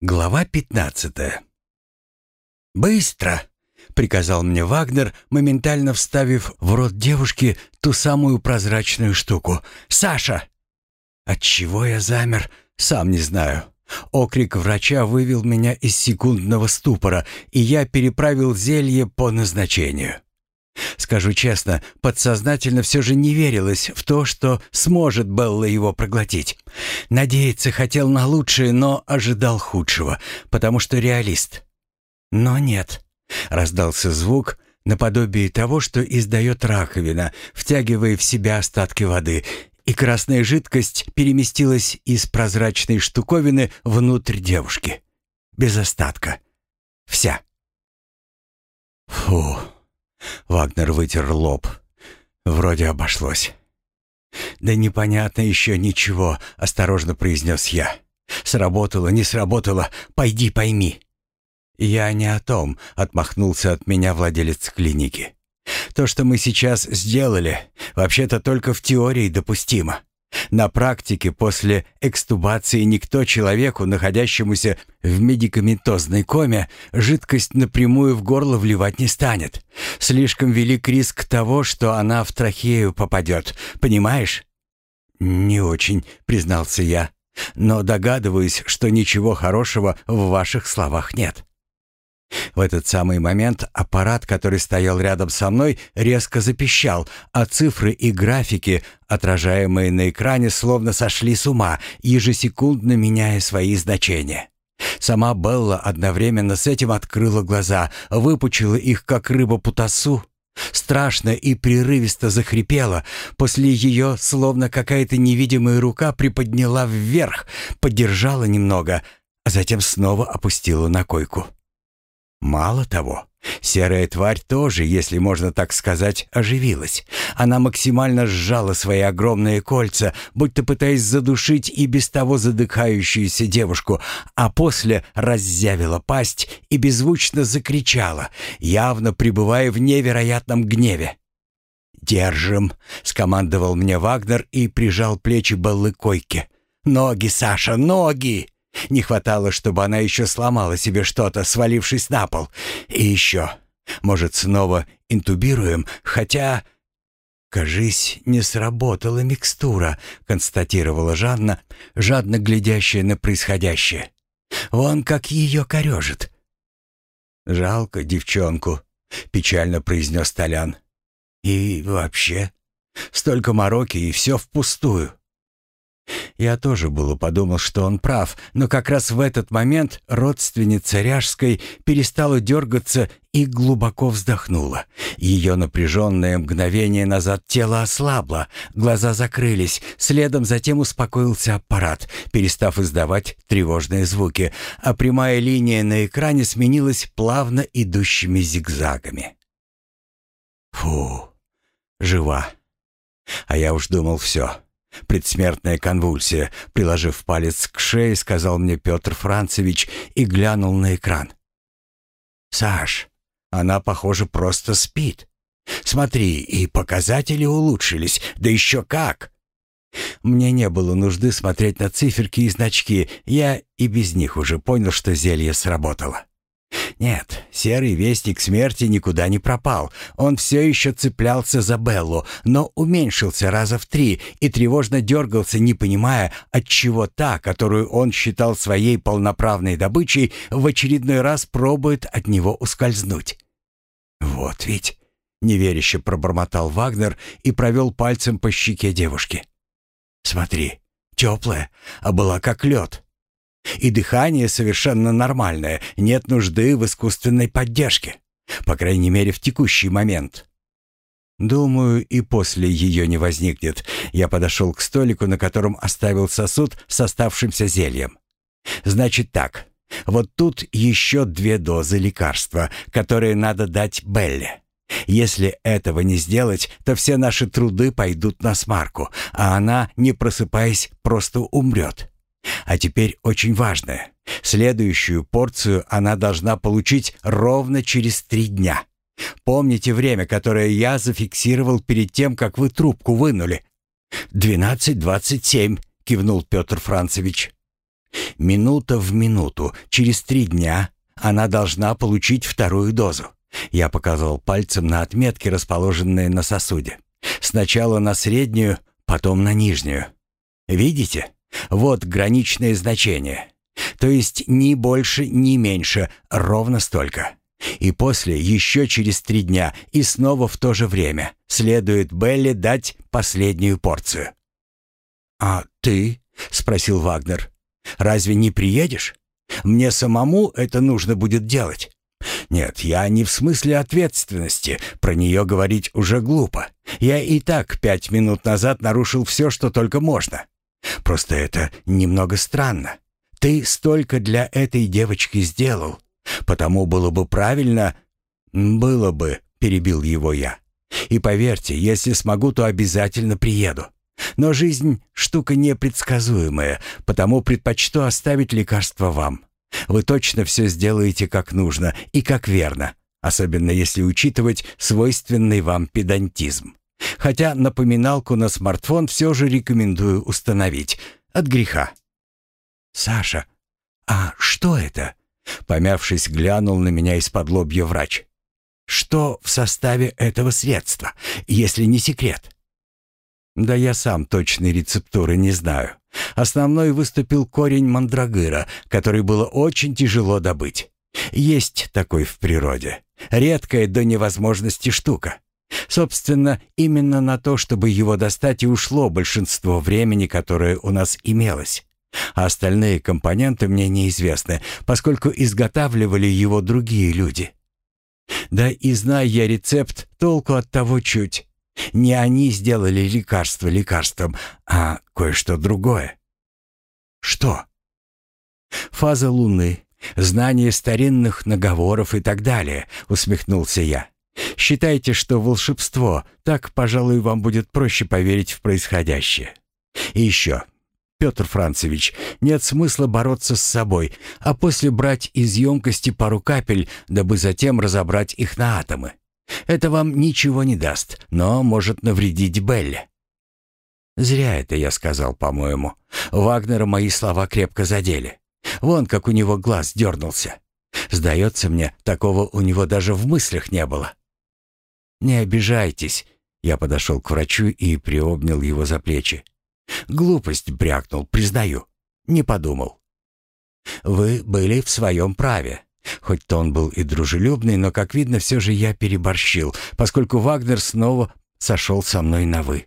Глава пятнадцатая. «Быстро!» — приказал мне Вагнер, моментально вставив в рот девушки ту самую прозрачную штуку. «Саша!» Отчего я замер, сам не знаю. Окрик врача вывел меня из секундного ступора, и я переправил зелье по назначению. Скажу честно, подсознательно все же не верилось в то, что сможет Белла его проглотить. Надеяться хотел на лучшее, но ожидал худшего, потому что реалист. Но нет. Раздался звук, наподобие того, что издает раковина, втягивая в себя остатки воды, и красная жидкость переместилась из прозрачной штуковины внутрь девушки. Без остатка. Вся. Фу. Вагнер вытер лоб. Вроде обошлось. «Да непонятно еще ничего», — осторожно произнес я. «Сработало, не сработало, пойди пойми». «Я не о том», — отмахнулся от меня владелец клиники. «То, что мы сейчас сделали, вообще-то только в теории допустимо. На практике после экстубации никто человеку, находящемуся в медикаментозной коме, жидкость напрямую в горло вливать не станет. Слишком велик риск того, что она в трахею попадет. Понимаешь? «Не очень», — признался я. «Но догадываюсь, что ничего хорошего в ваших словах нет». В этот самый момент аппарат, который стоял рядом со мной, резко запищал, а цифры и графики, отражаемые на экране, словно сошли с ума, ежесекундно меняя свои значения. Сама Белла одновременно с этим открыла глаза, выпучила их, как рыба путасу, страшно и прерывисто захрипела, после ее словно какая-то невидимая рука приподняла вверх, подержала немного, а затем снова опустила на койку. Мало того, серая тварь тоже, если можно так сказать, оживилась. Она максимально сжала свои огромные кольца, будто пытаясь задушить и без того задыхающуюся девушку, а после раззявила пасть и беззвучно закричала, явно пребывая в невероятном гневе. «Держим!» — скомандовал мне Вагнер и прижал плечи Беллы к койке. «Ноги, Саша, ноги!» Не хватало, чтобы она еще сломала себе что-то, свалившись на пол. И еще, может, снова интубируем, хотя... «Кажись, не сработала микстура», — констатировала Жанна, жадно глядящая на происходящее. «Вон как ее корежит». «Жалко девчонку», — печально произнес Толян. «И вообще, столько мороки, и все впустую. Я тоже было подумал, что он прав, но как раз в этот момент родственница Ряжской перестала дергаться и глубоко вздохнула. Ее напряженное мгновение назад тело ослабло, глаза закрылись, следом затем успокоился аппарат, перестав издавать тревожные звуки, а прямая линия на экране сменилась плавно идущими зигзагами. Фу, жива. А я уж думал, все. Предсмертная конвульсия, приложив палец к шее, сказал мне Петр Францевич и глянул на экран. «Саш, она, похоже, просто спит. Смотри, и показатели улучшились, да еще как!» Мне не было нужды смотреть на циферки и значки, я и без них уже понял, что зелье сработало. Нет, серый вестник смерти никуда не пропал. Он все еще цеплялся за Беллу, но уменьшился раза в три и тревожно дергался, не понимая, отчего та, которую он считал своей полноправной добычей, в очередной раз пробует от него ускользнуть. «Вот ведь!» — неверяще пробормотал Вагнер и провел пальцем по щеке девушки. «Смотри, теплая, а была как лед». И дыхание совершенно нормальное, нет нужды в искусственной поддержке. По крайней мере, в текущий момент. Думаю, и после ее не возникнет. Я подошел к столику, на котором оставил сосуд с оставшимся зельем. Значит так, вот тут еще две дозы лекарства, которые надо дать Белле. Если этого не сделать, то все наши труды пойдут на смарку, а она, не просыпаясь, просто умрет. А теперь очень важное. Следующую порцию она должна получить ровно через три дня. Помните время, которое я зафиксировал перед тем, как вы трубку вынули? «Двенадцать двадцать семь», — кивнул Петр Францевич. Минута в минуту, через три дня она должна получить вторую дозу. Я показывал пальцем на отметки, расположенные на сосуде. Сначала на среднюю, потом на нижнюю. Видите? Вот граничное значение. То есть ни больше, ни меньше, ровно столько. И после, еще через три дня, и снова в то же время, следует Белли дать последнюю порцию. «А ты?» — спросил Вагнер. «Разве не приедешь? Мне самому это нужно будет делать». «Нет, я не в смысле ответственности. Про нее говорить уже глупо. Я и так пять минут назад нарушил все, что только можно. Просто это немного странно. Ты столько для этой девочки сделал. Потому было бы правильно...» «Было бы», — перебил его я. «И поверьте, если смогу, то обязательно приеду. Но жизнь — штука непредсказуемая, потому предпочту оставить лекарство вам. Вы точно все сделаете как нужно и как верно, особенно если учитывать свойственный вам педантизм. Хотя напоминалку на смартфон все же рекомендую установить. От греха. «Саша, а что это?» Помявшись, глянул на меня из-под лобья врач. «Что в составе этого средства, если не секрет?» «Да я сам точной рецептуры не знаю. Основной выступил корень мандрагыра, который было очень тяжело добыть. Есть такой в природе. Редкая до невозможности штука. Собственно, именно на то, чтобы его достать и ушло большинство времени, которое у нас имелось. А остальные компоненты мне неизвестны, поскольку изготавливали его другие люди. Да и зная я рецепт, толку от того чуть. Не они сделали лекарство лекарством, а кое-что другое. Что? Фаза Луны, знание старинных наговоров и так далее, усмехнулся я. Считайте, что волшебство, так, пожалуй, вам будет проще поверить в происходящее. И еще, Петр Францевич, нет смысла бороться с собой, а после брать из емкости пару капель, дабы затем разобрать их на атомы. Это вам ничего не даст, но может навредить Белле. Зря это я сказал, по-моему. Вагнера мои слова крепко задели. Вон как у него глаз дернулся. Сдается мне, такого у него даже в мыслях не было. «Не обижайтесь», — я подошел к врачу и приобнял его за плечи. «Глупость брякнул, признаю. Не подумал». «Вы были в своем праве. Хоть тон был и дружелюбный, но, как видно, все же я переборщил, поскольку Вагнер снова сошел со мной на «вы».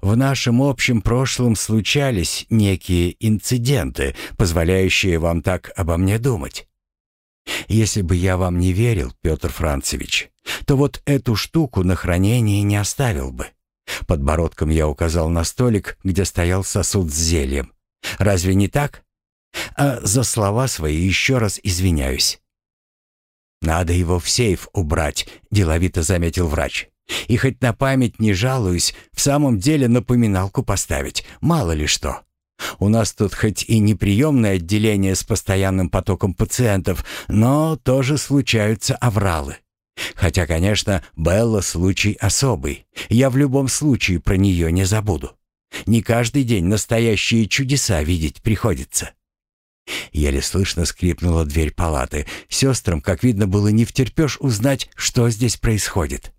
В нашем общем прошлом случались некие инциденты, позволяющие вам так обо мне думать. Если бы я вам не верил, Петр Францевич, то вот эту штуку на хранение не оставил бы. Подбородком я указал на столик, где стоял сосуд с зельем. Разве не так? А за слова свои еще раз извиняюсь. «Надо его в сейф убрать», — деловито заметил врач. «И хоть на память не жалуюсь, в самом деле напоминалку поставить, мало ли что. У нас тут хоть и не приемное отделение с постоянным потоком пациентов, но тоже случаются авралы. Хотя, конечно, Белла случай особый. Я в любом случае про нее не забуду. Не каждый день настоящие чудеса видеть приходится». Еле слышно скрипнула дверь палаты. Сестрам, как видно, было не втерпешь узнать, что здесь происходит.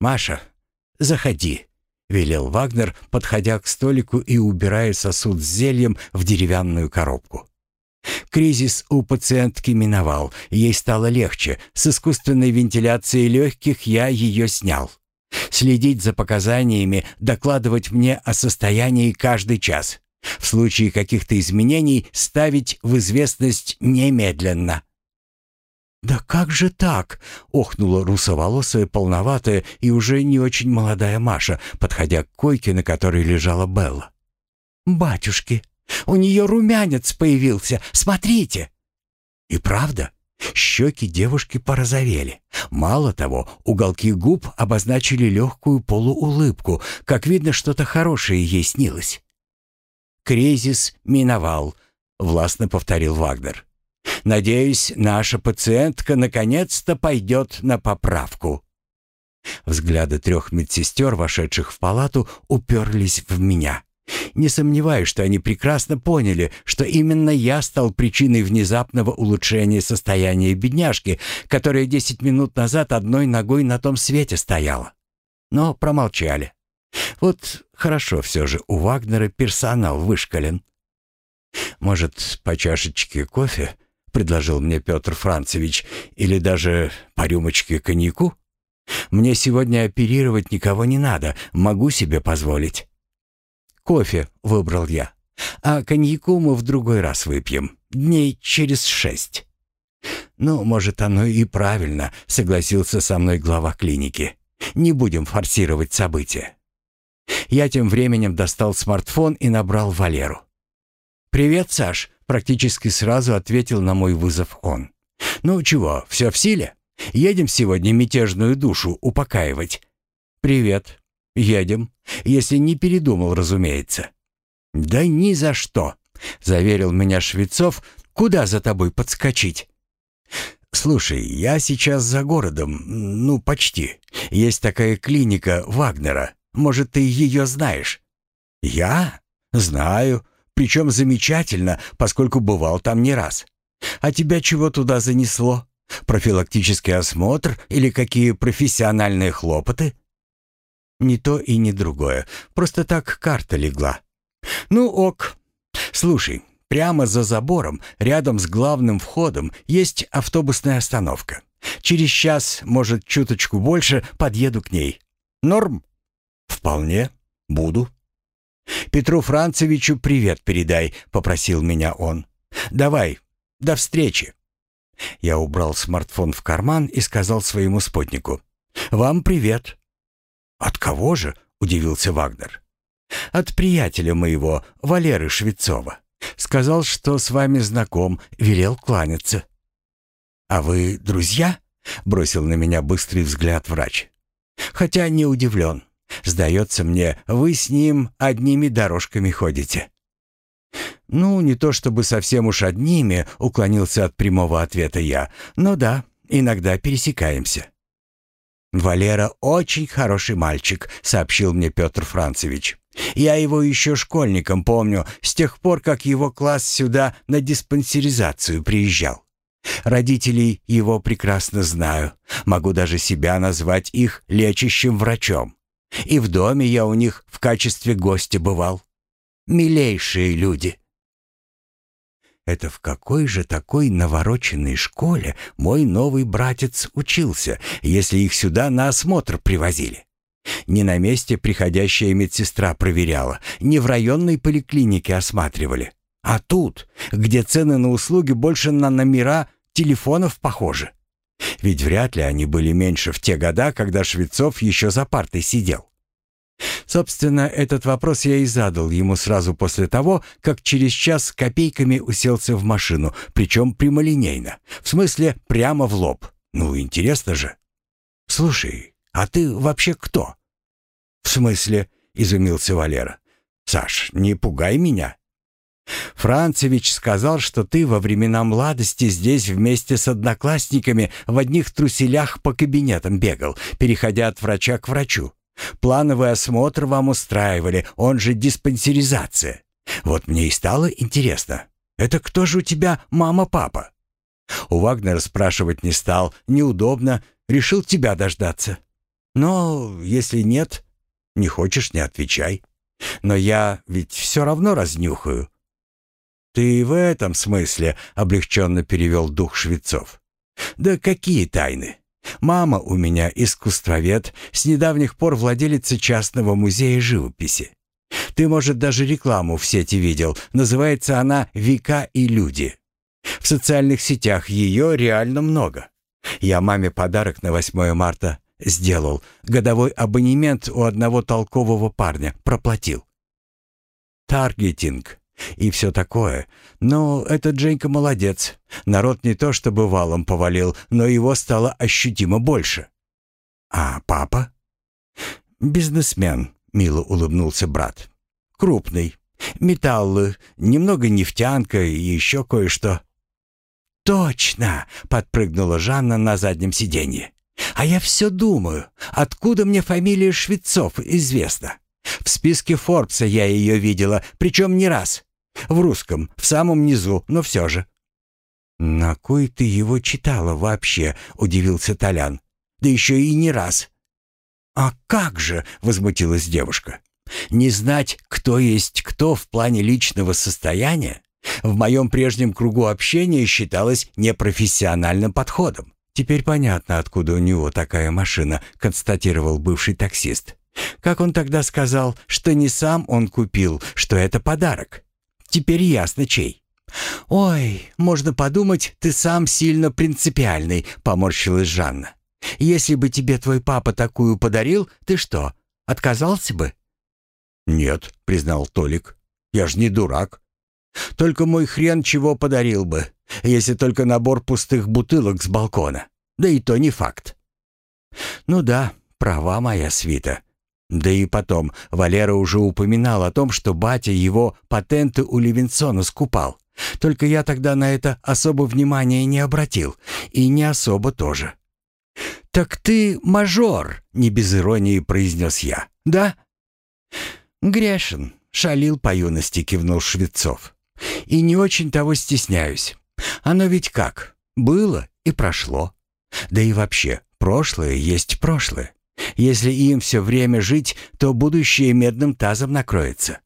«Маша, заходи», — велел Вагнер, подходя к столику и убирая сосуд с зельем в деревянную коробку. Кризис у пациентки миновал, ей стало легче. С искусственной вентиляцией легких я ее снял. Следить за показаниями, докладывать мне о состоянии каждый час. В случае каких-то изменений ставить в известность немедленно. «Да как же так?» — охнула русоволосая, полноватая и уже не очень молодая Маша, подходя к койке, на которой лежала Белла. «Батюшки, у нее румянец появился, смотрите!» И правда, щеки девушки порозовели. Мало того, уголки губ обозначили легкую полуулыбку, как видно, что-то хорошее ей снилось. «Кризис миновал», — властно повторил Вагнер. «Надеюсь, наша пациентка наконец-то пойдет на поправку». Взгляды трех медсестер, вошедших в палату, уперлись в меня. Не сомневаюсь, что они прекрасно поняли, что именно я стал причиной внезапного улучшения состояния бедняжки, которая десять минут назад одной ногой на том свете стояла. Но промолчали. Вот хорошо все же у Вагнера персонал вышкален. «Может, по чашечке кофе?» — предложил мне Петр Францевич. «Или даже по рюмочке коньяку? Мне сегодня оперировать никого не надо, могу себе позволить». «Кофе», — выбрал я. «А коньяку мы в другой раз выпьем, дней через шесть». «Ну, может, оно и правильно», — согласился со мной глава клиники. «Не будем форсировать события». Я тем временем достал смартфон и набрал Валеру. «Привет, Саш», — практически сразу ответил на мой вызов он. «Ну чего, все в силе? Едем сегодня мятежную душу упокаивать». «Привет. Едем. Если не передумал, разумеется». «Да ни за что», — заверил меня Швецов. «Куда за тобой подскочить?» «Слушай, я сейчас за городом, ну, почти. Есть такая клиника Вагнера. Может, ты ее знаешь?» «Я? Знаю. Причем замечательно, поскольку бывал там не раз. А тебя чего туда занесло? Профилактический осмотр или какие профессиональные хлопоты?» «Ни то и ни другое. Просто так карта легла». «Ну ок. Слушай, прямо за забором, рядом с главным входом, есть автобусная остановка. Через час, может, чуточку больше, подъеду к ней. Норм?» «Вполне. Буду». «Петру Францевичу привет передай», — попросил меня он. «Давай, до встречи». Я убрал смартфон в карман и сказал своему спутнику. «Вам привет». «От кого же?» — удивился Вагнер. «От приятеля моего, Валеры Швецова. Сказал, что с вами знаком, велел кланяться». «А вы друзья?» — бросил на меня быстрый взгляд врач. «Хотя не удивлен. Сдается мне, вы с ним одними дорожками ходите». «Ну, не то чтобы совсем уж одними», — уклонился от прямого ответа я. «Но да, иногда пересекаемся». «Валера очень хороший мальчик», — сообщил мне Петр Францевич. «Я его еще школьником помню, с тех пор, как его класс сюда на диспансеризацию приезжал. Родителей его прекрасно знаю, могу даже себя назвать их лечащим врачом. И в доме я у них в качестве гостя бывал. Милейшие люди. Это в какой же такой навороченной школе мой новый братец учился, если их сюда на осмотр привозили? Не на месте приходящая медсестра проверяла, не в районной поликлинике осматривали, а тут, где цены на услуги больше на номера телефонов похожи. Ведь вряд ли они были меньше в те года, когда Швецов еще за партой сидел. Собственно, этот вопрос я и задал ему сразу после того, как через час копейками уселся в машину, причем прямолинейно. В смысле, прямо в лоб. Ну, интересно же. «Слушай, а ты вообще кто?» «В смысле?» — изумился Валера. «Саш, не пугай меня. Францевич сказал, что ты во времена младости здесь вместе с одноклассниками в одних труселях по кабинетам бегал, переходя от врача к врачу. Плановый осмотр вам устраивали, он же диспансеризация. Вот мне и стало интересно, это кто же у тебя мама-папа? У Вагнера спрашивать не стал, неудобно, решил тебя дождаться. Но если нет, не хочешь, не отвечай. Но я ведь все равно разнюхаю. «Ты в этом смысле», — облегченно перевел дух Швецов. «Да какие тайны? Мама у меня искусствовед, с недавних пор владелица частного музея живописи. Ты, может, даже рекламу в сети видел. Называется она «Века и люди». В социальных сетях ее реально много. Я маме подарок на 8 марта сделал. Годовой абонемент у одного толкового парня проплатил. Таргетинг. И все такое. Но этот Джейка молодец. Народ не то чтобы валом повалил, но его стало ощутимо больше. А папа? Бизнесмен, мило улыбнулся брат. Крупный. Металлы, немного нефтянка и еще кое-что. «Точно!» — подпрыгнула Жанна на заднем сиденье. «А я все думаю, откуда мне фамилия Швецов известна? В списке Форбса я ее видела, причем не раз. В русском, в самом низу, но все же». «На кой ты его читала вообще?» — удивился Толян. «Да еще и не раз». «А как же?» — возмутилась девушка. «Не знать, кто есть кто в плане личного состояния, в моем прежнем кругу общения считалось непрофессиональным подходом. Теперь понятно, откуда у него такая машина», — констатировал бывший таксист. «Как он тогда сказал, что не сам он купил, что это подарок? Теперь ясно, чей». «Ой, можно подумать, ты сам сильно принципиальный», — поморщилась Жанна. «Если бы тебе твой папа такую подарил, ты что, отказался бы?» «Нет», — признал Толик. «Я ж не дурак. Только мой хрен чего подарил бы, если только набор пустых бутылок с балкона. Да и то не факт». «Ну да, права моя свита. Да и потом, Валера уже упоминал о том, что батя его патенты у Левинсона скупал. Только я тогда на это особо внимания не обратил. И не особо тоже. «Так ты мажор», — не без иронии произнес я. «Да?» «Грешен», — шалил по юности, кивнул Швецов. «И не очень того стесняюсь. Оно ведь как? Было и прошло. Да и вообще, прошлое есть прошлое. Если им все время жить, то будущее медным тазом накроется.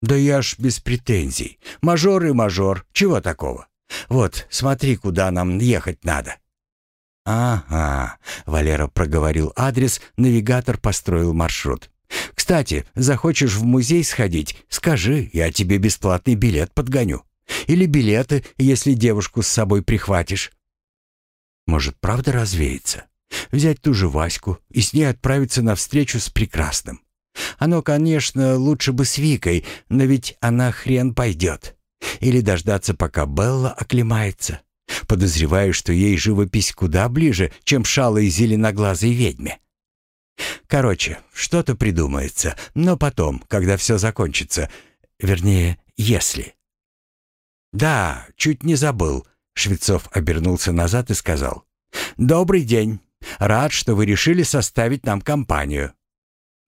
«Да я ж без претензий. Мажор и мажор. Чего такого? Вот, смотри, куда нам ехать надо». «Ага», — Валера проговорил адрес, навигатор построил маршрут. «Кстати, захочешь в музей сходить, скажи, я тебе бесплатный билет подгоню. Или билеты, если девушку с собой прихватишь». Может, правда развеется? Взять ту же Ваську и с ней отправиться на встречу с прекрасным. Оно, конечно, лучше бы с Викой, но ведь она хрен пойдет. Или дождаться, пока Белла оклемается. Подозреваю, что ей живопись куда ближе, чем шалой зеленоглазой ведьме. Короче, что-то придумается, но потом, когда все закончится. Вернее, если. «Да, чуть не забыл», — Швецов обернулся назад и сказал. «Добрый день. Рад, что вы решили составить нам компанию».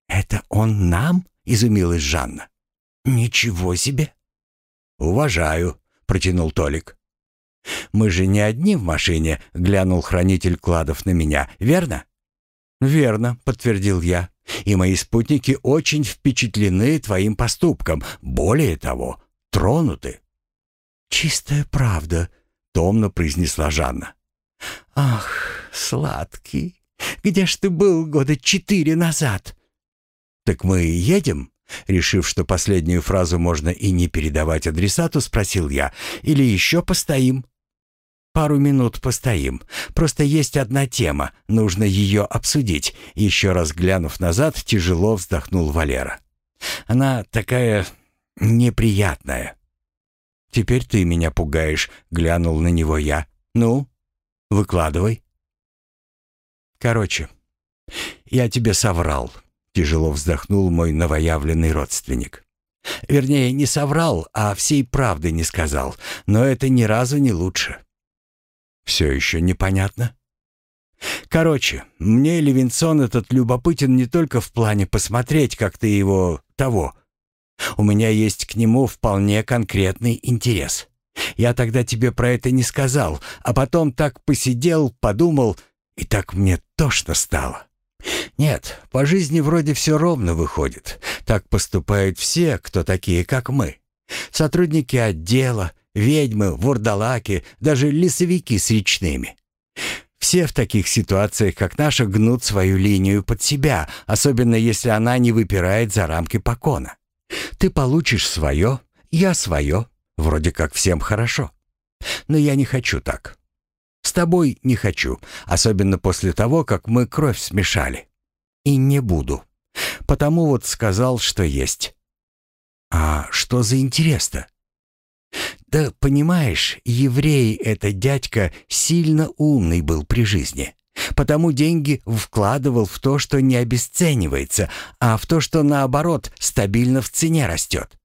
«Это он нам?» — изумилась Жанна. «Ничего себе!» «Уважаю», — протянул Толик. «Мы же не одни в машине», — глянул хранитель кладов на меня, верно? «Верно», — подтвердил я. «И мои спутники очень впечатлены твоим поступком. Более того, тронуты». «Чистая правда», — томно произнесла Жанна. «Ах, сладкий, где ж ты был года четыре назад?» «Так мы едем?» Решив, что последнюю фразу можно и не передавать адресату, спросил я. «Или еще постоим?» «Пару минут постоим. Просто есть одна тема. Нужно ее обсудить». Еще раз глянув назад, тяжело вздохнул Валера. «Она такая неприятная». «Теперь ты меня пугаешь», — глянул на него я. «Ну, выкладывай». «Короче, я тебе соврал», Тяжело вздохнул мой новоявленный родственник. Вернее, не соврал, а всей правды не сказал, но это ни разу не лучше. Все еще непонятно? Короче, мне Левинсон этот любопытен не только в плане посмотреть, как ты его того. У меня есть к нему вполне конкретный интерес. Я тогда тебе про это не сказал, а потом так посидел, подумал, и так мне тошно стало. Нет, по жизни вроде все ровно выходит. Так поступают все, кто такие, как мы. Сотрудники отдела, ведьмы, вурдалаки, даже лесовики с речными. Все в таких ситуациях, как наша, гнут свою линию под себя, особенно если она не выпирает за рамки покона. Ты получишь свое, я свое. Вроде как всем хорошо. Но я не хочу так. С тобой не хочу, особенно после того, как мы кровь смешали. И не буду. Потому вот сказал, что есть. А что за интерес-то? Да, понимаешь, еврей этот дядька сильно умный был при жизни. Потому деньги вкладывал в то, что не обесценивается, а в то, что наоборот стабильно в цене растет.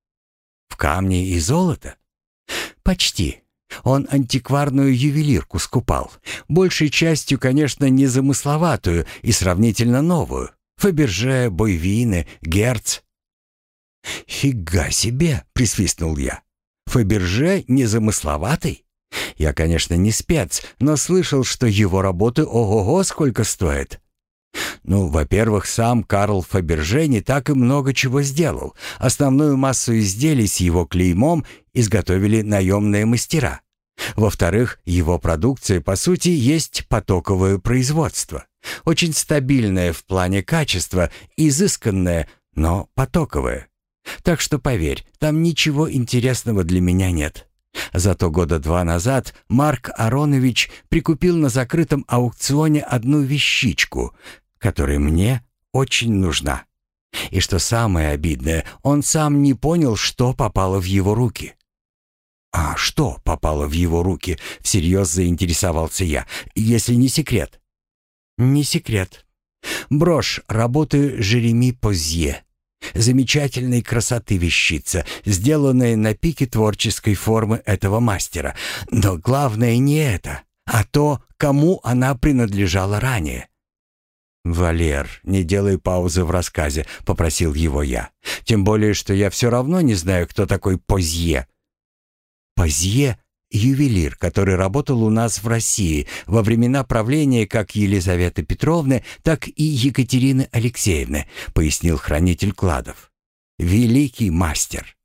В камни и золото? Почти. Он антикварную ювелирку скупал. Большей частью, конечно, незамысловатую и сравнительно новую. Фаберже, Бойвины, Герц». «Фига себе!» — присвистнул я. «Фаберже незамысловатый? Я, конечно, не спец, но слышал, что его работы ого-го сколько стоят. Ну, во-первых, сам Карл Фаберже не так и много чего сделал. Основную массу изделий с его клеймом изготовили наемные мастера. Во-вторых, его продукция, по сути, есть потоковое производство. Очень стабильное в плане качества, изысканное, но потоковое. Так что поверь, там ничего интересного для меня нет. Зато года два назад Марк Аронович прикупил на закрытом аукционе одну вещичку, которая мне очень нужна. И что самое обидное, он сам не понял, что попало в его руки. «А что попало в его руки?» — всерьез заинтересовался я, если не секрет. «Не секрет. Брошь работы Жереми Позье. Замечательной красоты вещица, сделанная на пике творческой формы этого мастера. Но главное не это, а то, кому она принадлежала ранее. «Валер, не делай паузы в рассказе», — попросил его я. «Тем более, что я все равно не знаю, кто такой Позье». «Позье — ювелир, который работал у нас в России во времена правления как Елизаветы Петровны, так и Екатерины Алексеевны», — пояснил хранитель кладов. «Великий мастер».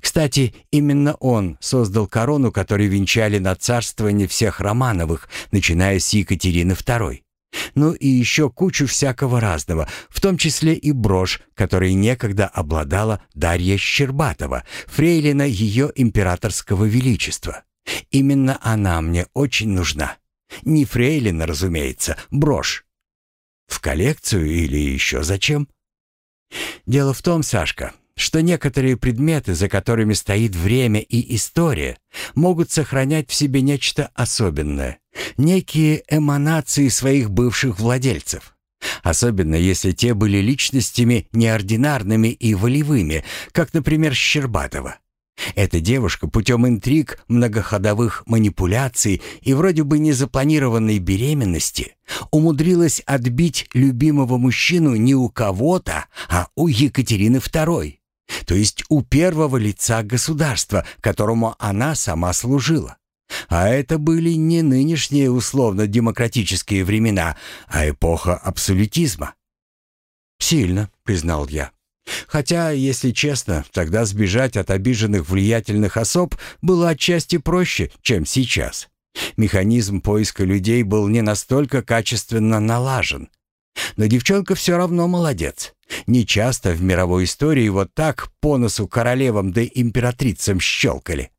Кстати, именно он создал корону, которой венчали на царствование всех Романовых, начиная с Екатерины II. Ну и еще кучу всякого разного, в том числе и брошь, которой некогда обладала Дарья Щербатова, фрейлина ее императорского величества. Именно она мне очень нужна. Не фрейлина, разумеется, брошь. В коллекцию или еще зачем? Дело в том, Сашка, что некоторые предметы, за которыми стоит время и история, могут сохранять в себе нечто особенное, некие эманации своих бывших владельцев. Особенно если те были личностями неординарными и волевыми, как, например, Щербатова. Эта девушка путем интриг, многоходовых манипуляций и вроде бы незапланированной беременности умудрилась отбить любимого мужчину не у кого-то, а у Екатерины II то есть у первого лица государства, которому она сама служила. А это были не нынешние условно-демократические времена, а эпоха абсолютизма. «Сильно», — признал я. Хотя, если честно, тогда сбежать от обиженных влиятельных особ было отчасти проще, чем сейчас. Механизм поиска людей был не настолько качественно налажен. Но девчонка все равно молодец. Не часто в мировой истории вот так по носу королевам да императрицам щелкали.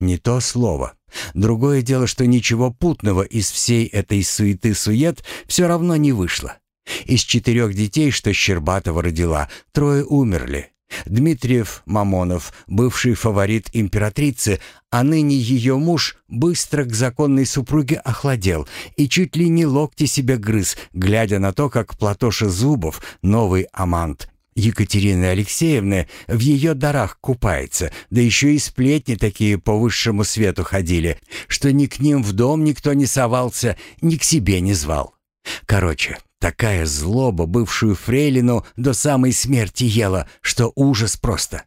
Не то слово. Другое дело, что ничего путного из всей этой суеты-сует все равно не вышло. Из четырех детей, что Щербатова родила, трое умерли. Дмитриев Мамонов, бывший фаворит императрицы, а ныне ее муж, быстро к законной супруге охладел и чуть ли не локти себе грыз, глядя на то, как Платоша Зубов, новый амант Екатерины Алексеевны, в ее дарах купается, да еще и сплетни такие по высшему свету ходили, что ни к ним в дом никто не совался, ни к себе не звал. Короче, Такая злоба бывшую фрейлину до самой смерти ела, что ужас просто.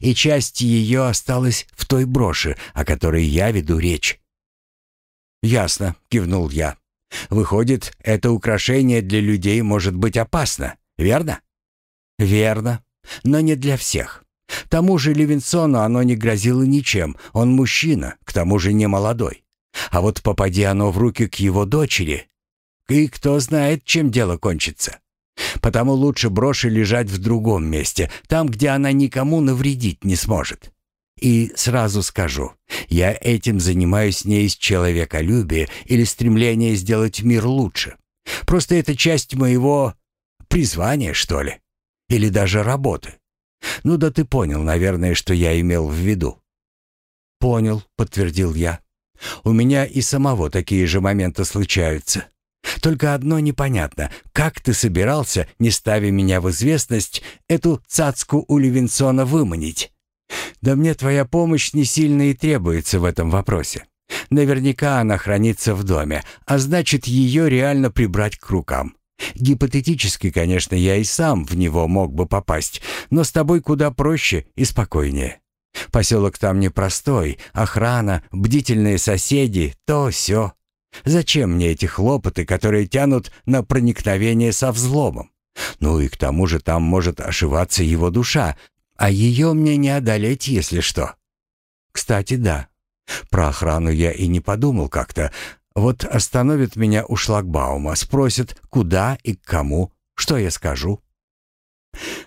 И часть ее осталась в той броши, о которой я веду речь. «Ясно», — кивнул я. «Выходит, это украшение для людей может быть опасно, верно?» «Верно, но не для всех. Тому же Левинсону оно не грозило ничем, он мужчина, к тому же не молодой. А вот попади оно в руки к его дочери, и кто знает, чем дело кончится. Потому лучше броши лежать в другом месте, там, где она никому навредить не сможет. И сразу скажу, я этим занимаюсь не из человеколюбия или стремления сделать мир лучше. Просто это часть моего призвания, что ли. Или даже работы. Ну да ты понял, наверное, что я имел в виду. «Понял», — подтвердил я. «У меня и самого такие же моменты случаются. Только одно непонятно. Как ты собирался, не ставя меня в известность, эту цацку у Левинсона выманить? Да мне твоя помощь не сильно и требуется в этом вопросе. Наверняка она хранится в доме, а значит, ее реально прибрать к рукам. Гипотетически, конечно, я и сам в него мог бы попасть, но с тобой куда проще и спокойнее. Поселок там непростой, охрана, бдительные соседи, то все. Зачем мне эти хлопоты, которые тянут на проникновение со взломом? Ну и к тому же там может ошиваться его душа, а ее мне не одолеть, если что. Кстати, да. Про охрану я и не подумал как-то. Вот остановит меня у шлагбаума, спросит, куда и к кому, что я скажу.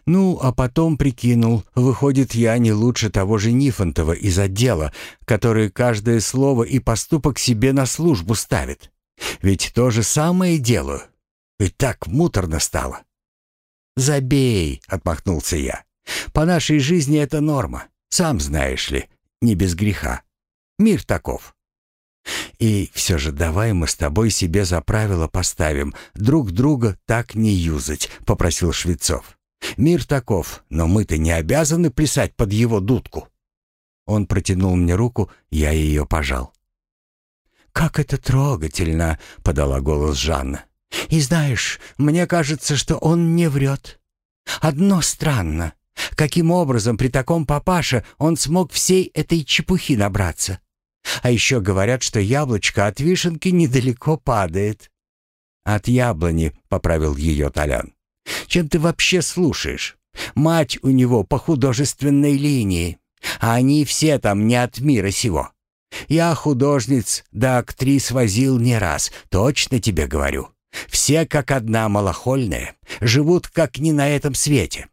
Ну, а потом прикинул, выходит, я не лучше того же Нифонтова из отдела, который каждое слово и поступок себе на службу ставит. Ведь то же самое делаю. И так муторно стало. «Забей», — отмахнулся я. «По нашей жизни это норма, сам знаешь ли, не без греха. Мир таков». «И все же давай мы с тобой себе за правило поставим, друг друга так не юзать», — попросил Швецов. «Мир таков, но мы-то не обязаны плясать под его дудку». Он протянул мне руку, я ее пожал. «Как это трогательно!» — подала голос Жанна. И знаешь, мне кажется, что он не врет. Одно странно. Каким образом при таком папаше он смог всей этой чепухи набраться? А еще говорят, что яблочко от вишенки недалеко падает. «От яблони», — поправил ее Толян. «Чем ты вообще слушаешь? Мать у него по художественной линии, а они все там не от мира сего. Я художниц да актрис возил не раз, точно тебе говорю. Все как одна малохольные, живут как не на этом свете.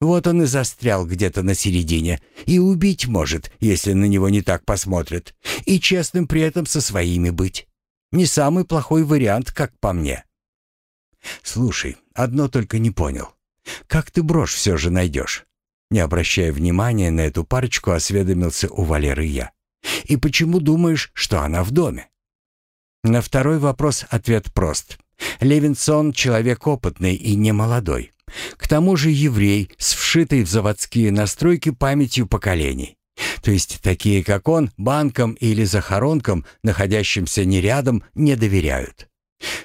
Вот он и застрял где-то на середине, и убить может, если на него не так посмотрят, и честным при этом со своими быть. Не самый плохой вариант, как по мне. Слушай, одно только не понял. Как ты брошь все же найдешь? Не обращая внимания на эту парочку, осведомился у Валеры я. И почему думаешь, что она в доме? На второй вопрос ответ прост. Левинсон — человек опытный и немолодой. К тому же еврей с вшитой в заводские настройки памятью поколений. То есть такие, как он, банкам или захоронкам, находящимся не рядом, не доверяют.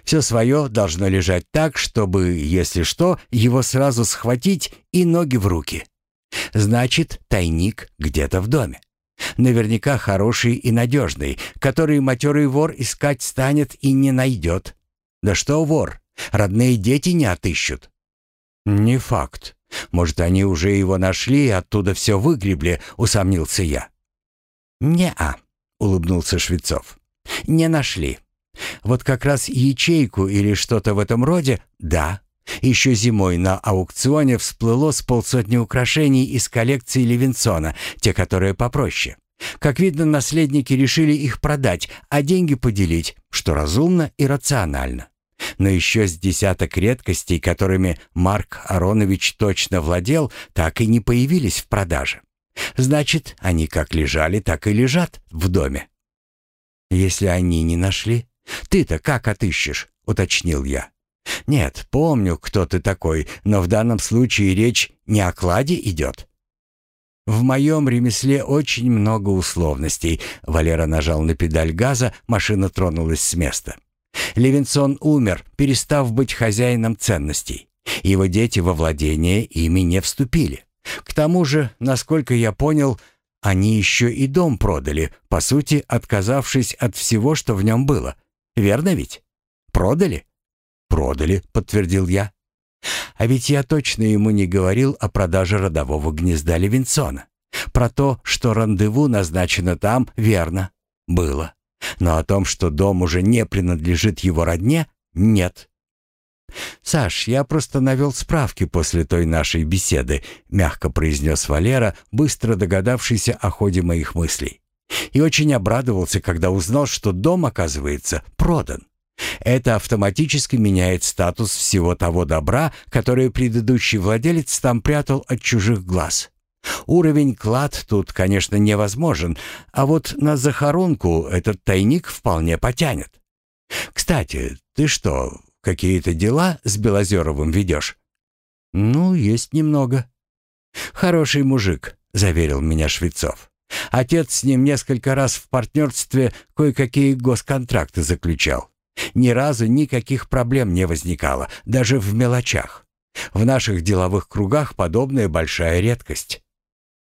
Все свое должно лежать так, чтобы, если что, его сразу схватить и ноги в руки. Значит, тайник где-то в доме. Наверняка хороший и надежный, который матерый вор искать станет и не найдет. Да что вор? Родные дети не отыщут. Не факт. Может, они уже его нашли и оттуда все выгребли, усомнился я. Не-а, улыбнулся Швецов. Не нашли. Вот как раз ячейку или что-то в этом роде, да. Еще зимой на аукционе всплыло с полсотни украшений из коллекции Левинсона, те, которые попроще. Как видно, наследники решили их продать, а деньги поделить, что разумно и рационально но еще с десяток редкостей, которыми Марк Аронович точно владел, так и не появились в продаже. Значит, они как лежали, так и лежат в доме. Если они не нашли, ты-то как отыщешь, уточнил я. Нет, помню, кто ты такой, но в данном случае речь не о кладе идет. В моем ремесле очень много условностей. Валера нажал на педаль газа, машина тронулась с места. Левинсон умер, перестав быть хозяином ценностей. Его дети во владение ими не вступили. К тому же, насколько я понял, они еще и дом продали, по сути, отказавшись от всего, что в нем было. Верно ведь? Продали? Продали, подтвердил я. А ведь я точно ему не говорил о продаже родового гнезда Левинсона. Про то, что рандеву назначено там, верно, было. Но о том, что дом уже не принадлежит его родне, нет. «Саш, я просто навел справки после той нашей беседы», — мягко произнес Валера, быстро догадавшийся о ходе моих мыслей. И очень обрадовался, когда узнал, что дом, оказывается, продан. Это автоматически меняет статус всего того добра, которое предыдущий владелец там прятал от чужих глаз. Уровень клад тут, конечно, невозможен, а вот на захоронку этот тайник вполне потянет. Кстати, ты что, какие-то дела с Белозеровым ведешь? Ну, есть немного. Хороший мужик, заверил меня Швецов. Отец с ним несколько раз в партнерстве кое-какие госконтракты заключал. Ни разу никаких проблем не возникало, даже в мелочах. В наших деловых кругах подобная большая редкость.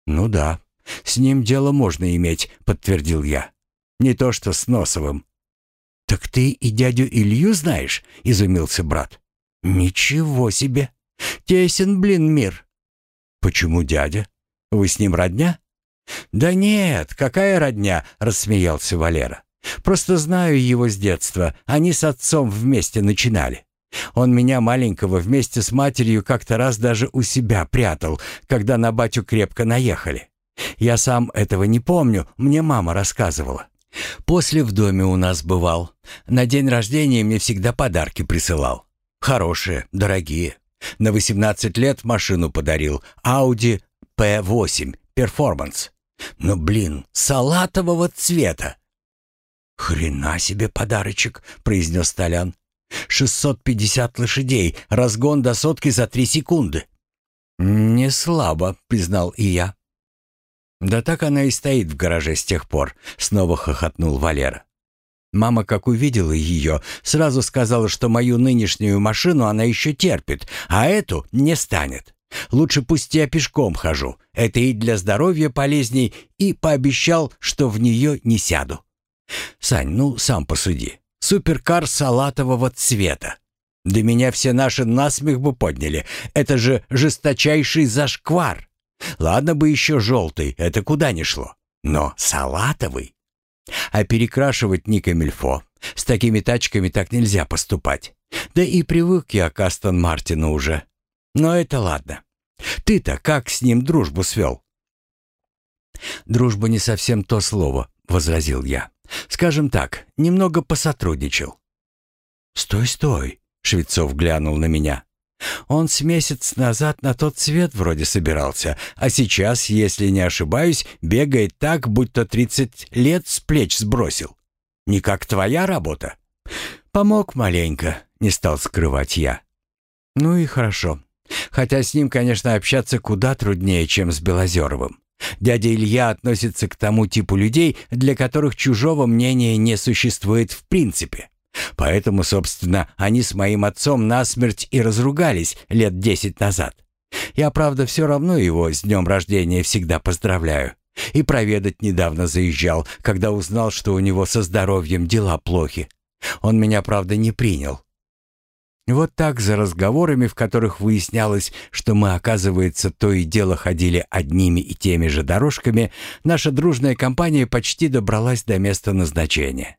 «Ну да, с ним дело можно иметь», — подтвердил я. «Не то что с Носовым». «Так ты и дядю Илью знаешь?» — изумился брат. «Ничего себе! Тесен, блин, мир!» «Почему дядя? Вы с ним родня?» «Да нет, какая родня?» — рассмеялся Валера. «Просто знаю его с детства. Они с отцом вместе начинали. Он меня маленького вместе с матерью как-то раз даже у себя прятал, когда на батю крепко наехали. Я сам этого не помню, мне мама рассказывала. После в доме у нас бывал. На день рождения мне всегда подарки присылал. Хорошие, дорогие. На 18 лет машину подарил. Audi P8 Performance. Но, блин, салатового цвета. «Хрена себе подарочек», — произнес Толян. «650 лошадей, разгон до сотки за три секунды». «Не слабо», — признал и я. «Да так она и стоит в гараже с тех пор», — снова хохотнул Валера. Мама, как увидела ее, сразу сказала, что мою нынешнюю машину она еще терпит, а эту не станет. Лучше пусть я пешком хожу, это и для здоровья полезней, и пообещал, что в нее не сяду. Сань, ну сам посуди. Суперкар салатового цвета. Да меня все наши насмех бы подняли. Это же жесточайший зашквар. Ладно бы еще желтый, это куда ни шло. Но салатовый? А перекрашивать не камильфо. С такими тачками так нельзя поступать. Да и привык я к Астон Мартину уже. Но это ладно. Ты-то как с ним дружбу свел? «Дружба не совсем то слово», — возразил я. «Скажем так, немного посотрудничал». «Стой, стой», — Швецов глянул на меня. Он с месяц назад на тот свет вроде собирался, а сейчас, если не ошибаюсь, бегает так, будто тридцать лет с плеч сбросил. Не как твоя работа. Помог маленько, не стал скрывать я. Ну и хорошо. Хотя с ним, конечно, общаться куда труднее, чем с Белозеровым. Дядя Илья относится к тому типу людей, для которых чужого мнения не существует в принципе. Поэтому, собственно, они с моим отцом насмерть и разругались лет десять назад. Я, правда, все равно его с днем рождения всегда поздравляю. И проведать недавно заезжал, когда узнал, что у него со здоровьем дела плохи. Он меня, правда, не принял. Вот так за разговорами, в которых выяснялось, что мы, оказывается, то и дело ходили одними и теми же дорожками, наша дружная компания почти добралась до места назначения.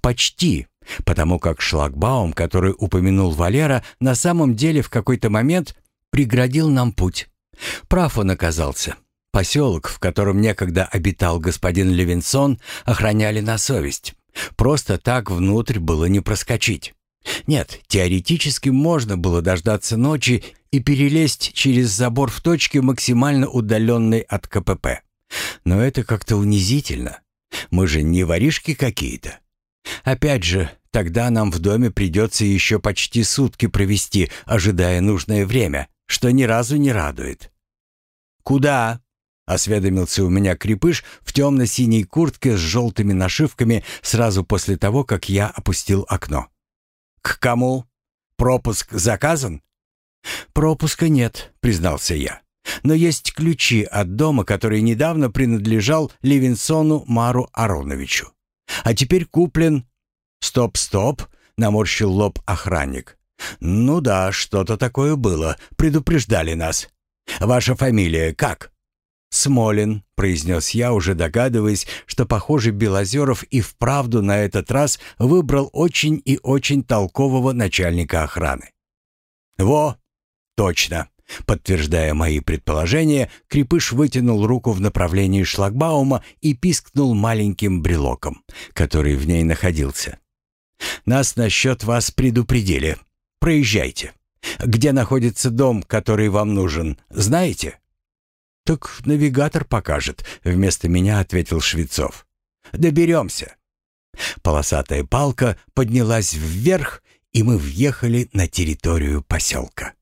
Почти, потому как шлагбаум, который упомянул Валера, на самом деле в какой-то момент преградил нам путь. Прав он оказался. Поселок, в котором некогда обитал господин Левинсон, охраняли на совесть. Просто так внутрь было не проскочить. Нет, теоретически можно было дождаться ночи и перелезть через забор в точке, максимально удаленной от КПП. Но это как-то унизительно. Мы же не воришки какие-то. Опять же, тогда нам в доме придется еще почти сутки провести, ожидая нужное время, что ни разу не радует. «Куда?» — осведомился у меня крепыш в темно-синей куртке с желтыми нашивками сразу после того, как я опустил окно. «К кому? Пропуск заказан?» «Пропуска нет», — признался я. «Но есть ключи от дома, который недавно принадлежал Левинсону Мару Ароновичу. А теперь куплен...» «Стоп, стоп!» — наморщил лоб охранник. «Ну да, что-то такое было. Предупреждали нас. Ваша фамилия как?» «Смолин», — произнес я, уже догадываясь, что, похоже, Белозеров и вправду на этот раз выбрал очень и очень толкового начальника охраны. «Во! Точно!» Подтверждая мои предположения, Крепыш вытянул руку в направлении шлагбаума и пискнул маленьким брелоком, который в ней находился. «Нас насчет вас предупредили. Проезжайте. Где находится дом, который вам нужен, знаете?» «Так навигатор покажет», — вместо меня ответил Швецов. «Доберемся». Полосатая палка поднялась вверх, и мы въехали на территорию поселка.